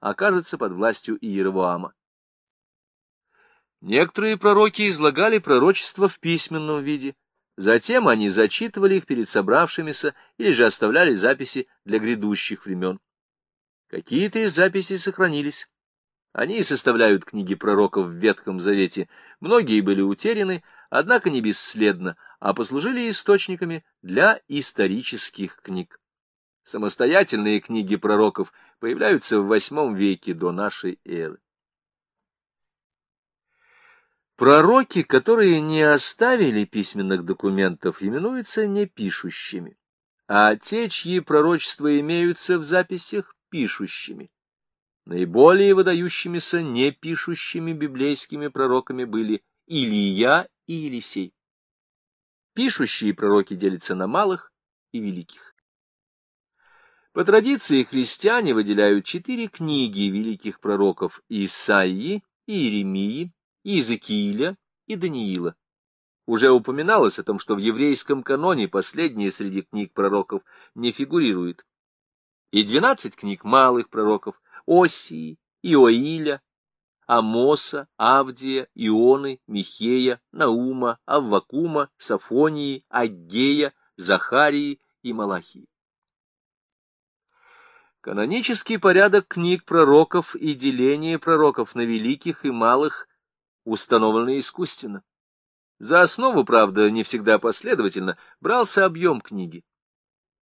окажется под властью Иеровоама. Некоторые пророки излагали пророчество в письменном виде, затем они зачитывали их перед собравшимися или же оставляли записи для грядущих времен. Какие-то из записей сохранились. Они составляют книги пророков в Ветхом Завете. Многие были утеряны, однако не бесследно, а послужили источниками для исторических книг. Самостоятельные книги пророков появляются в VIII веке до нашей эры. Пророки, которые не оставили письменных документов, именуются непишущими, а те, чьи пророчества имеются в записях, пишущими. Наиболее выдающимися непишущими библейскими пророками были Илия и Елисей. Пишущие пророки делятся на малых и великих. По традиции христиане выделяют четыре книги великих пророков Исаии, Иеремии, Иезекииля и Даниила. Уже упоминалось о том, что в еврейском каноне последняя среди книг пророков не фигурирует и двенадцать книг малых пророков Осии, Иоиля, Амоса, Авдия, Ионы, Михея, Наума, Аввакума, Сафонии, Аггея, Захарии и Малахии. Канонический порядок книг пророков и деление пророков на великих и малых установлены искусственно. За основу, правда, не всегда последовательно, брался объем книги.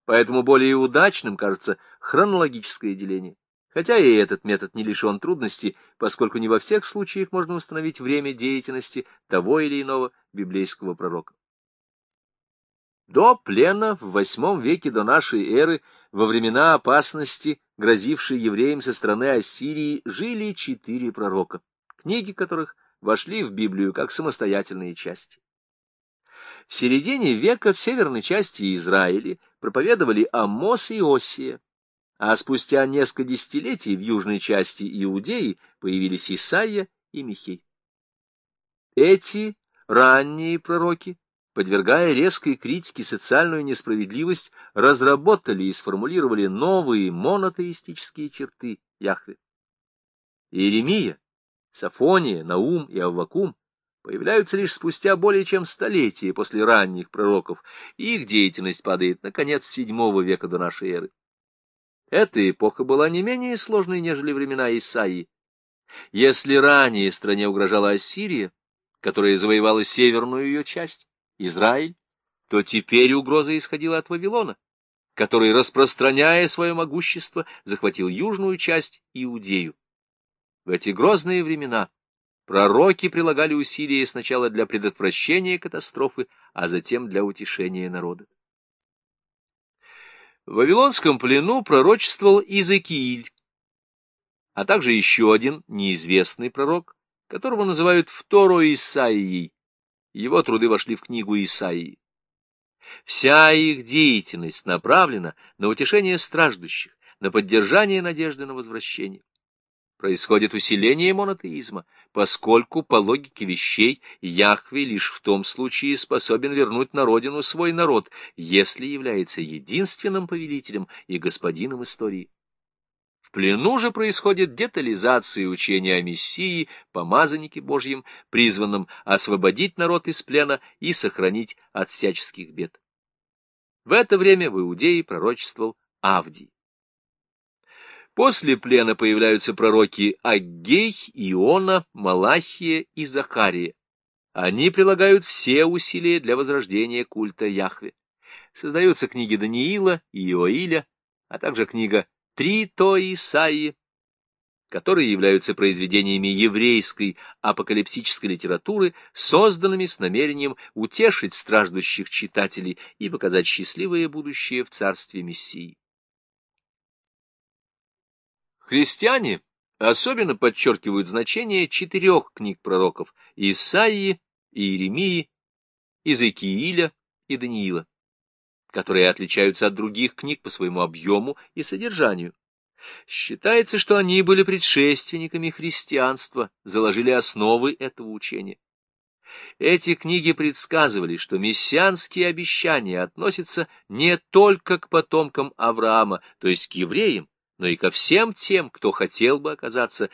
Поэтому более удачным кажется хронологическое деление. Хотя и этот метод не лишен трудностей, поскольку не во всех случаях можно установить время деятельности того или иного библейского пророка. До плена в восьмом веке до нашей эры, во времена опасности, грозившей евреям со стороны Ассирии, жили четыре пророка, книги которых вошли в Библию как самостоятельные части. В середине века в северной части Израиля проповедовали Амос и Осия, а спустя несколько десятилетий в южной части Иудеи появились Исаия и Михей. Эти ранние пророки, подвергая резкой критике социальную несправедливость, разработали и сформулировали новые монотеистические черты Яхве. Иеремия, Сафония, Наум и Аввакум появляются лишь спустя более чем столетие после ранних пророков, и их деятельность падает на конец VII века до нашей эры. Эта эпоха была не менее сложной, нежели времена Исаии. Если ранее стране угрожала Ассирия, которая завоевала северную ее часть, Израиль, то теперь угроза исходила от Вавилона, который, распространяя свое могущество, захватил южную часть Иудею. В эти грозные времена пророки прилагали усилия сначала для предотвращения катастрофы, а затем для утешения народа. В Вавилонском плену пророчествовал Изекииль, а также еще один неизвестный пророк, которого называют Второ Исаией. Его труды вошли в книгу Исаии. Вся их деятельность направлена на утешение страждущих, на поддержание надежды на возвращение происходит усиление монотеизма, поскольку, по логике вещей, Яхве лишь в том случае способен вернуть на родину свой народ, если является единственным повелителем и господином истории. Плену же происходит детализация учения о Мессии, помазаннике Божьем, призванном освободить народ из плена и сохранить от всяческих бед. В это время в Иудее пророчествовал Авдий. После плена появляются пророки Аггей, Иона, Малахия и Захария. Они прилагают все усилия для возрождения культа Яхве. Создаются книги Даниила и Иоиля, а также книга Трито Исаии, которые являются произведениями еврейской апокалипсической литературы, созданными с намерением утешить страждущих читателей и показать счастливое будущее в царстве Мессии. Христиане особенно подчеркивают значение четырех книг пророков – Исаии, Иеремии, Иезекииля и Даниила, которые отличаются от других книг по своему объему и содержанию. Считается, что они были предшественниками христианства, заложили основы этого учения. Эти книги предсказывали, что мессианские обещания относятся не только к потомкам Авраама, то есть к евреям, но и ко всем тем, кто хотел бы оказаться